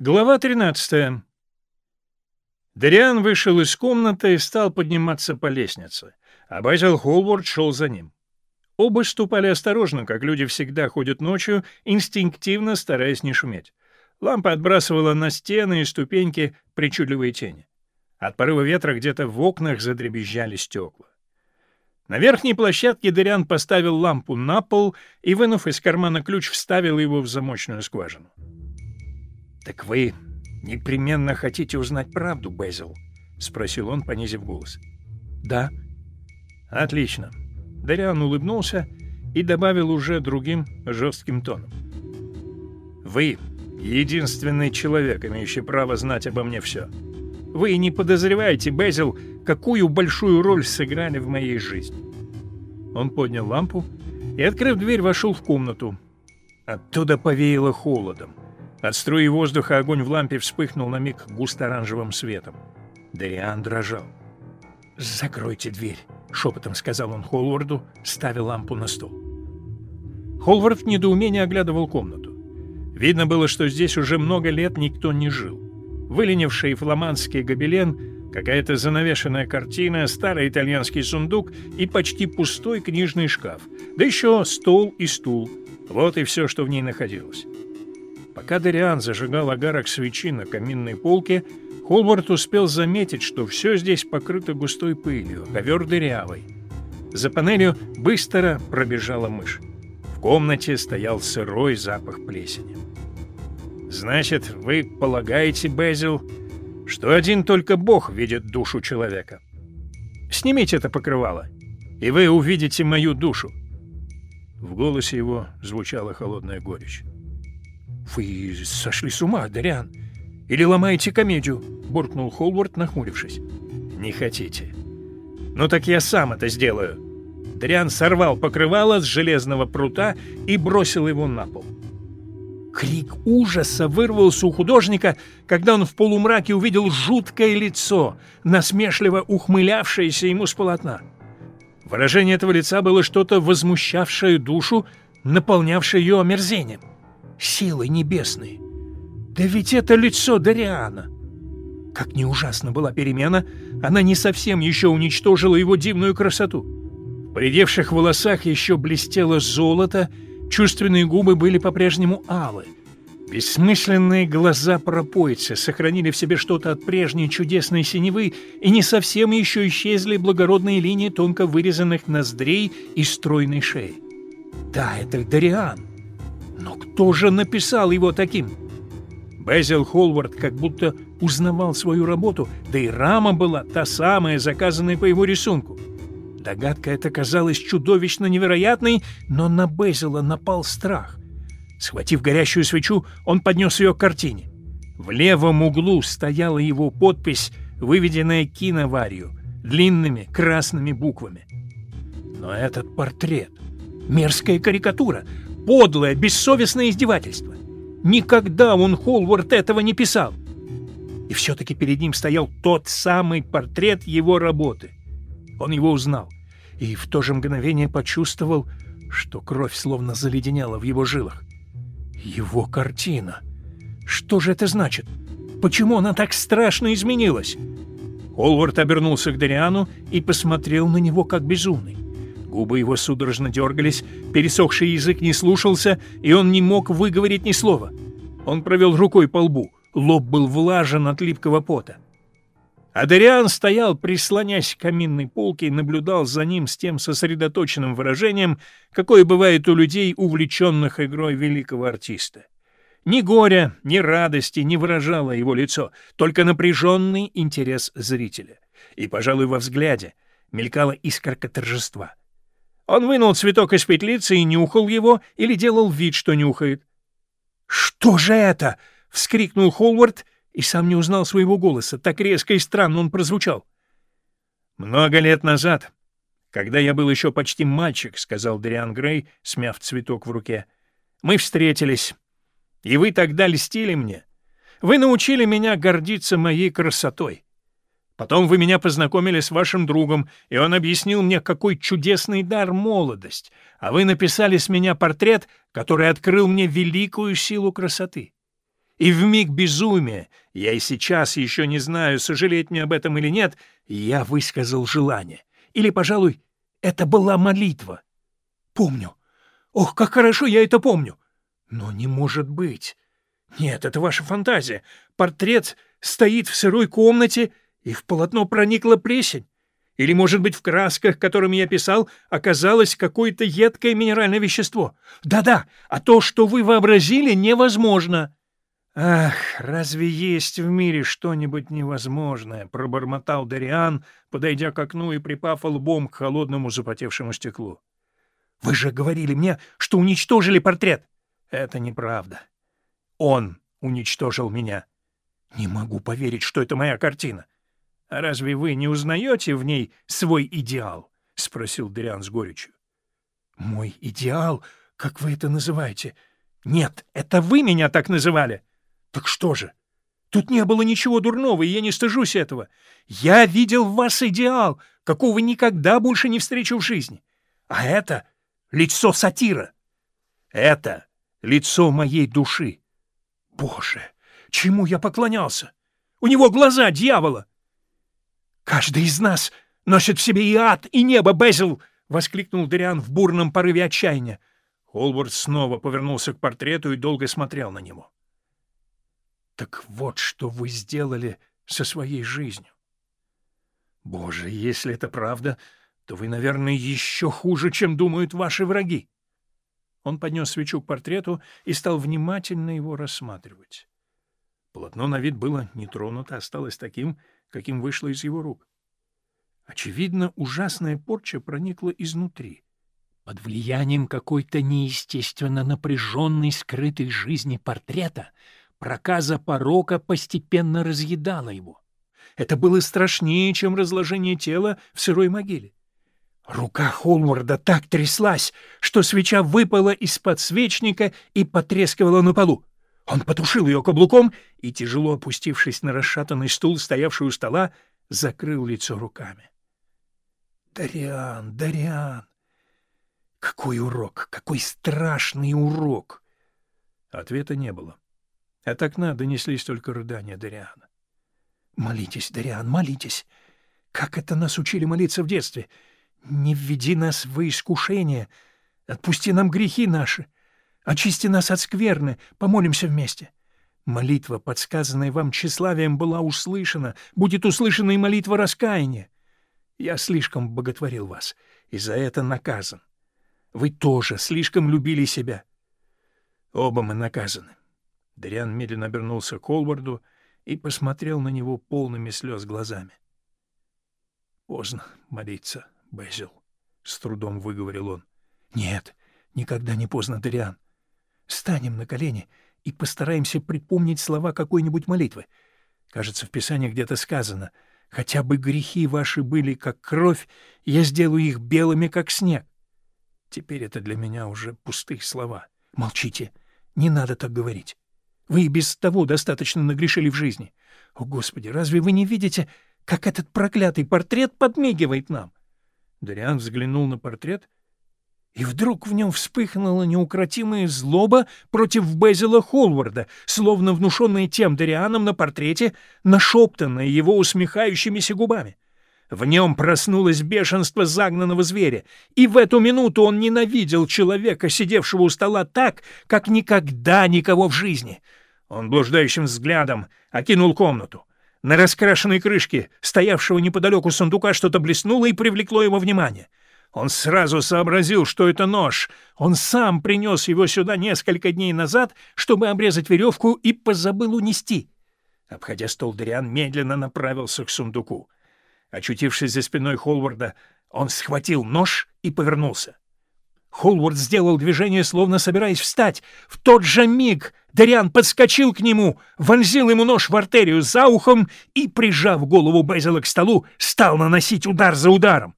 Глава 13. Дариан вышел из комнаты и стал подниматься по лестнице, а Байзел Холвард шел за ним. Оба ступали осторожно, как люди всегда ходят ночью, инстинктивно стараясь не шуметь. Лампа отбрасывала на стены и ступеньки причудливые тени. От порыва ветра где-то в окнах задребезжали стекла. На верхней площадке Дариан поставил лампу на пол и, вынув из кармана ключ, вставил его в замочную скважину. «Так вы непременно хотите узнать правду, Безил?» — спросил он, понизив голос. «Да». «Отлично». Дариан улыбнулся и добавил уже другим жестким тоном. «Вы — единственный человек, имеющий право знать обо мне все. Вы не подозреваете, Безил, какую большую роль сыграли в моей жизни». Он поднял лампу и, открыв дверь, вошел в комнату. Оттуда повеяло холодом. От струи воздуха огонь в лампе вспыхнул на миг густо-оранжевым светом. Дариан дрожал. «Закройте дверь», — шепотом сказал он Холварду, ставя лампу на стол. Холвард в недоумении оглядывал комнату. Видно было, что здесь уже много лет никто не жил. Выленивший фламандский гобелен, какая-то занавешенная картина, старый итальянский сундук и почти пустой книжный шкаф, да еще стол и стул. Вот и все, что в ней находилось. Пока Дариан зажигал огарок свечи на каминной полке, Холвард успел заметить, что все здесь покрыто густой пылью, ковер дырявый. За панелью быстро пробежала мышь. В комнате стоял сырой запах плесени. «Значит, вы полагаете, Безил, что один только Бог видит душу человека? Снимите это покрывало, и вы увидите мою душу». В голосе его звучала холодная горечь. «Вы сошли с ума, Дариан? Или ломаете комедию?» — буркнул Холвард, нахмурившись. «Не хотите. Ну так я сам это сделаю». Дариан сорвал покрывало с железного прута и бросил его на пол. Крик ужаса вырвался у художника, когда он в полумраке увидел жуткое лицо, насмешливо ухмылявшееся ему с полотна. Выражение этого лица было что-то возмущавшее душу, наполнявшее ее омерзением силы небесной. Да ведь это лицо Дариана! Как не ужасна была перемена, она не совсем еще уничтожила его дивную красоту. В придевших волосах еще блестело золото, чувственные губы были по-прежнему алы. Бессмысленные глаза пропойцы сохранили в себе что-то от прежней чудесной синевы, и не совсем еще исчезли благородные линии тонко вырезанных ноздрей и стройной шеи. Да, это Дариан. Но кто же написал его таким? Безил Холвард как будто узнавал свою работу, да и рама была та самая, заказанная по его рисунку. Догадка эта казалась чудовищно невероятной, но на Безила напал страх. Схватив горящую свечу, он поднес ее к картине. В левом углу стояла его подпись, выведенная киноварью, длинными красными буквами. Но этот портрет — мерзкая карикатура — подлое, бессовестное издевательство. Никогда он, Холвард, этого не писал. И все-таки перед ним стоял тот самый портрет его работы. Он его узнал и в то же мгновение почувствовал, что кровь словно заледенела в его жилах. Его картина. Что же это значит? Почему она так страшно изменилась? Холвард обернулся к Дариану и посмотрел на него как безумный. Губы его судорожно дергались, пересохший язык не слушался, и он не мог выговорить ни слова. Он провел рукой по лбу, лоб был влажен от липкого пота. Адриан стоял, прислонясь к каминной полке, и наблюдал за ним с тем сосредоточенным выражением, какое бывает у людей, увлеченных игрой великого артиста. Ни горя, ни радости не выражало его лицо, только напряженный интерес зрителя. И, пожалуй, во взгляде мелькала искорка торжества. Он вынул цветок из петлицы и нюхал его или делал вид, что нюхает. «Что же это?» — вскрикнул Холвард и сам не узнал своего голоса. Так резко и странно он прозвучал. «Много лет назад, когда я был еще почти мальчик», — сказал Дриан Грей, смяв цветок в руке, — «мы встретились, и вы тогда льстили мне. Вы научили меня гордиться моей красотой. Потом вы меня познакомили с вашим другом, и он объяснил мне, какой чудесный дар молодость, а вы написали с меня портрет, который открыл мне великую силу красоты. И в миг безумия, я и сейчас еще не знаю, сожалеть мне об этом или нет, я высказал желание. Или, пожалуй, это была молитва. Помню. Ох, как хорошо я это помню. Но не может быть. Нет, это ваша фантазия. Портрет стоит в сырой комнате, и в полотно проникла плесень. Или, может быть, в красках, которыми я писал, оказалось какое-то едкое минеральное вещество. Да-да, а то, что вы вообразили, невозможно. «Ах, разве есть в мире что-нибудь невозможное?» — пробормотал Дариан, подойдя к окну и припав лбом к холодному запотевшему стеклу. «Вы же говорили мне, что уничтожили портрет!» «Это неправда. Он уничтожил меня. Не могу поверить, что это моя картина. Разве вы не узнаете в ней свой идеал?» — спросил Дариан с горечью. «Мой идеал? Как вы это называете?» «Нет, это вы меня так называли!» Так что же? Тут не было ничего дурного, и я не стыжусь этого. Я видел в вас идеал, какого никогда больше не встречу в жизни. А это лицо сатира. Это лицо моей души. Боже, чему я поклонялся? У него глаза дьявола. Каждый из нас носит в себе и ад, и небо, Безил! — воскликнул Дариан в бурном порыве отчаяния. Холвард снова повернулся к портрету и долго смотрел на него. Так вот, что вы сделали со своей жизнью. Боже, если это правда, то вы, наверное, еще хуже, чем думают ваши враги. Он поднес свечу к портрету и стал внимательно его рассматривать. Полотно на вид было не тронуто, осталось таким, каким вышло из его рук. Очевидно, ужасная порча проникла изнутри. Под влиянием какой-то неестественно напряженной скрытой жизни портрета — Проказа порока постепенно разъедала его. Это было страшнее, чем разложение тела в сырой могиле. Рука Холмворда так тряслась, что свеча выпала из подсвечника и потрескивала на полу. Он потушил ее каблуком и, тяжело опустившись на расшатанный стул, стоявший у стола, закрыл лицо руками. «Дариан, Дариан! Какой урок! Какой страшный урок!» Ответа не было. От окна донеслись только рыдания Дариана. «Молитесь, Дариан, молитесь! Как это нас учили молиться в детстве! Не введи нас в искушение! Отпусти нам грехи наши! Очисти нас от скверны! Помолимся вместе!» Молитва, подсказанная вам тщеславием, была услышана, будет услышана и молитва раскаяния. Я слишком боготворил вас, и за это наказан. Вы тоже слишком любили себя. Оба мы наказаны. Дариан медленно обернулся к Олварду и посмотрел на него полными слез глазами. — Поздно молиться, Безил, — с трудом выговорил он. — Нет, никогда не поздно, Дариан. Станем на колени и постараемся припомнить слова какой-нибудь молитвы. Кажется, в Писании где-то сказано «Хотя бы грехи ваши были, как кровь, я сделаю их белыми, как снег». Теперь это для меня уже пустые слова. Молчите, не надо так говорить. Вы и без того достаточно нагрешили в жизни. О, Господи, разве вы не видите, как этот проклятый портрет подмигивает нам? Дариан взглянул на портрет, и вдруг в нем вспыхнула неукротимая злоба против Безила Холварда, словно внушенная тем Дарианом на портрете, нашептанная его усмехающимися губами. В нем проснулось бешенство загнанного зверя, и в эту минуту он ненавидел человека, сидевшего у стола так, как никогда никого в жизни — он блуждающим взглядом окинул комнату. На раскрашенной крышке, стоявшего неподалеку сундука, что-то блеснуло и привлекло его внимание. Он сразу сообразил, что это нож. Он сам принес его сюда несколько дней назад, чтобы обрезать веревку, и позабыл унести. Обходя стол, Дариан медленно направился к сундуку. Очутившись за спиной Холварда, он схватил нож и повернулся. Холвард сделал движение, словно собираясь встать. В тот же миг Дариан подскочил к нему, вонзил ему нож в артерию за ухом и, прижав голову Безила к столу, стал наносить удар за ударом.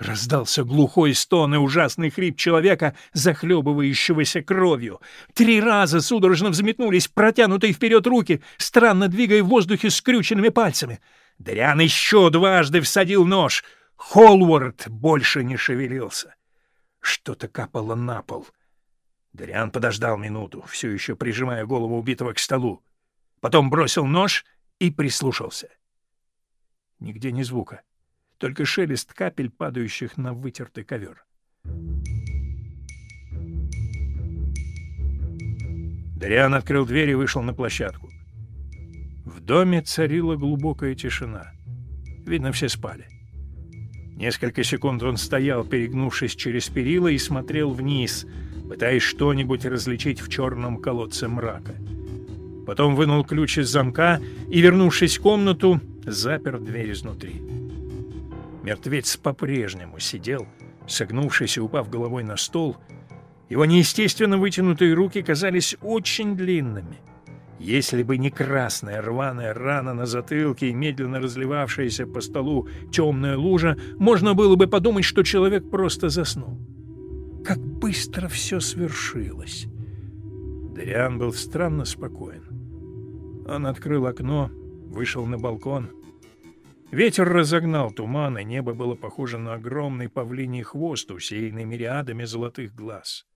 Раздался глухой стон и ужасный хрип человека, захлебывающегося кровью. Три раза судорожно взметнулись протянутые вперед руки, странно двигая в воздухе скрюченными пальцами. Дариан еще дважды всадил нож. Холвард больше не шевелился. Что-то капало на пол. Дариан подождал минуту, все еще прижимая голову убитого к столу. потом бросил нож и прислушался. Нигде ни звука, только шелест капель, падающих на вытертый ковер. Дариан открыл дверь и вышел на площадку. В доме царила глубокая тишина. Видно, все спали. Несколько секунд он стоял, перегнувшись через перила, и смотрел вниз, пытаясь что-нибудь различить в черном колодце мрака. Потом вынул ключ из замка и, вернувшись в комнату, запер дверь изнутри. Мертвец по-прежнему сидел, согнувшись и упав головой на стол. Его неестественно вытянутые руки казались очень длинными — если бы не красная рваная рана на затылке и медленно разливавшаяся по столу темная лужа, можно было бы подумать, что человек просто заснул. Как быстро все свершилось! Дариан был странно спокоен. Он открыл окно, вышел на балкон. Ветер разогнал туман, и небо было похоже на огромный павлиний хвост, усеянный мириадами золотых глаз.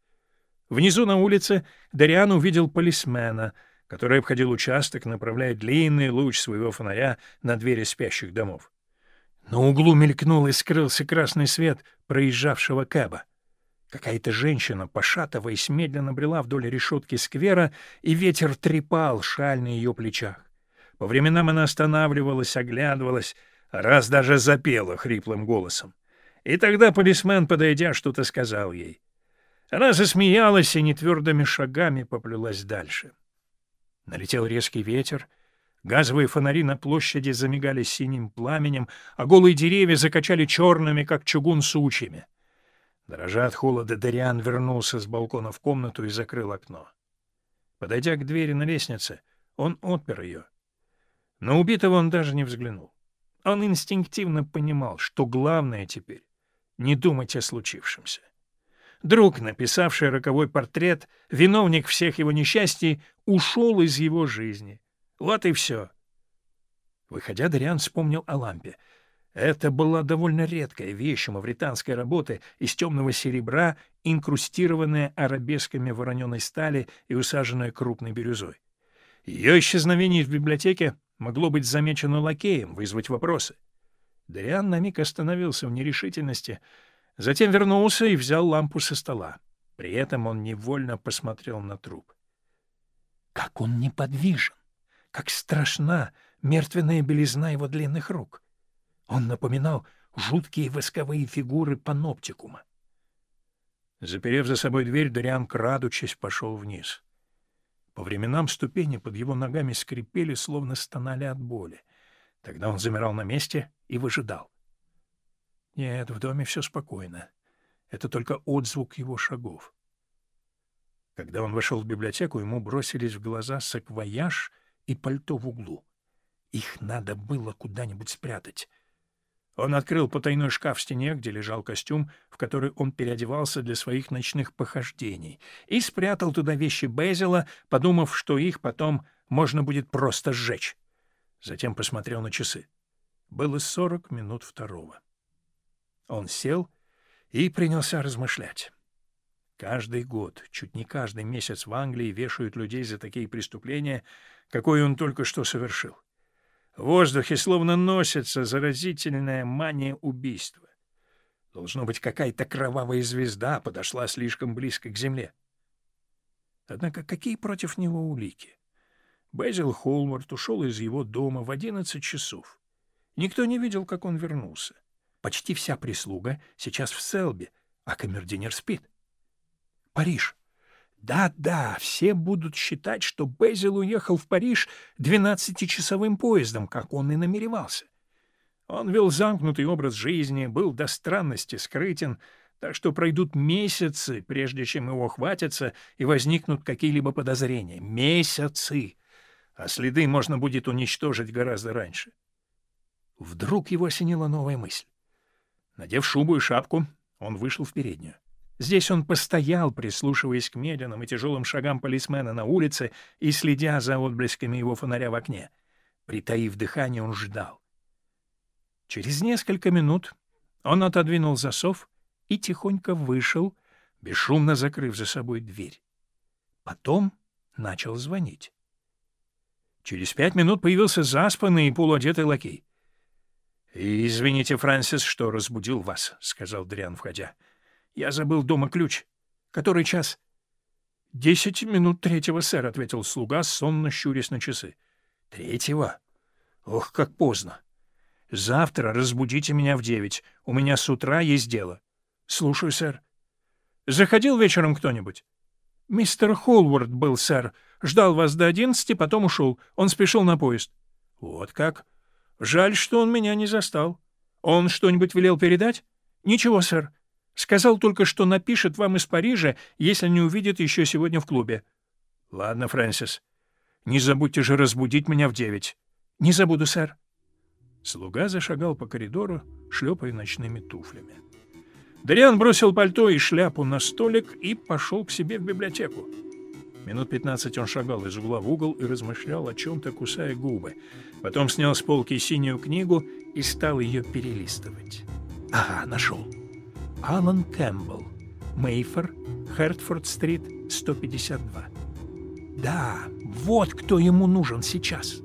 Внизу на улице Дариан увидел полисмена — который обходил участок, направляя длинный луч своего фонаря на двери спящих домов. На углу мелькнул и скрылся красный свет проезжавшего кэба. Какая-то женщина, пошатываясь, медленно брела вдоль решетки сквера, и ветер трепал шаль на ее плечах. По временам она останавливалась, оглядывалась, а раз даже запела хриплым голосом. И тогда полисмен, подойдя, что-то сказал ей. Она засмеялась и нетвердыми шагами поплелась дальше. — Налетел резкий ветер. Газовые фонари на площади замигали синим пламенем, а голые деревья закачали черными, как чугун, сучьями. Дрожа от холода, Дариан вернулся с балкона в комнату и закрыл окно. Подойдя к двери на лестнице, он отпер ее. На убитого он даже не взглянул. Он инстинктивно понимал, что главное теперь — не думать о случившемся. Друг, написавший роковой портрет, виновник всех его несчастий, ушел из его жизни. Вот и все. Выходя, Дариан вспомнил о лампе. Это была довольно редкая вещь мавританской работы из темного серебра, инкрустированная арабесками вороненой стали и усаженная крупной бирюзой. Ее исчезновение в библиотеке могло быть замечено лакеем, вызвать вопросы. Дариан на миг остановился в нерешительности — Затем вернулся и взял лампу со стола. При этом он невольно посмотрел на труп. Как он неподвижен! Как страшна мертвенная белизна его длинных рук! Он напоминал жуткие восковые фигуры паноптикума. Заперев за собой дверь, Дориан, крадучись, пошел вниз. По временам ступени под его ногами скрипели, словно стонали от боли. Тогда он замирал на месте и выжидал. Нет, в доме все спокойно. Это только отзвук его шагов. Когда он вошел в библиотеку, ему бросились в глаза саквояж и пальто в углу. Их надо было куда-нибудь спрятать. Он открыл потайной шкаф в стене, где лежал костюм, в который он переодевался для своих ночных похождений, и спрятал туда вещи Безила, подумав, что их потом можно будет просто сжечь. Затем посмотрел на часы. Было сорок минут второго. Он сел и принялся размышлять. Каждый год, чуть не каждый месяц в Англии вешают людей за такие преступления, какое он только что совершил. В воздухе словно носится заразительная мания убийства. Должно быть, какая-то кровавая звезда подошла слишком близко к земле. Однако какие против него улики? Безил Холмарт ушел из его дома в одиннадцать часов. Никто не видел, как он вернулся. Почти вся прислуга сейчас в Селбе, а камердинер спит. Париж. Да-да, все будут считать, что Безил уехал в Париж двенадцатичасовым поездом, как он и намеревался. Он вел замкнутый образ жизни, был до странности скрытен, так что пройдут месяцы, прежде чем его хватятся и возникнут какие-либо подозрения. Месяцы! А следы можно будет уничтожить гораздо раньше. Вдруг его осенила новая мысль. Надев шубу и шапку, он вышел в переднюю. Здесь он постоял, прислушиваясь к медленным и тяжелым шагам полисмена на улице и следя за отблесками его фонаря в окне. Притаив дыхание, он ждал. Через несколько минут он отодвинул засов и тихонько вышел, бесшумно закрыв за собой дверь. Потом начал звонить. Через пять минут появился заспанный и полуодетый лакей. «Извините, Фрэнсис, что разбудил вас», — сказал Дриан, входя. «Я забыл дома ключ. Который час?» «Десять минут третьего, сэр», — ответил слуга, сонно щурясь на часы. «Третьего? Ох, как поздно. Завтра разбудите меня в девять. У меня с утра есть дело». «Слушаю, сэр». «Заходил вечером кто-нибудь?» «Мистер Холвард был, сэр. Ждал вас до одиннадцати, потом ушел. Он спешил на поезд». «Вот как? Жаль, что он меня не застал. Он что-нибудь велел передать?» «Ничего, сэр. Сказал только, что напишет вам из Парижа, если не увидит еще сегодня в клубе». «Ладно, Фрэнсис. Не забудьте же разбудить меня в девять». «Не забуду, сэр». Слуга зашагал по коридору, шлепая ночными туфлями. Дариан бросил пальто и шляпу на столик и пошел к себе в библиотеку. Минут пятнадцать он шагал из угла в угол и размышлял о чем-то, кусая губы. Потом снял с полки синюю книгу и стал ее перелистывать. Ага, нашел. Алан Кэмпбелл. Мейфор, Хертфорд-стрит, 152. Да, вот кто ему нужен сейчас.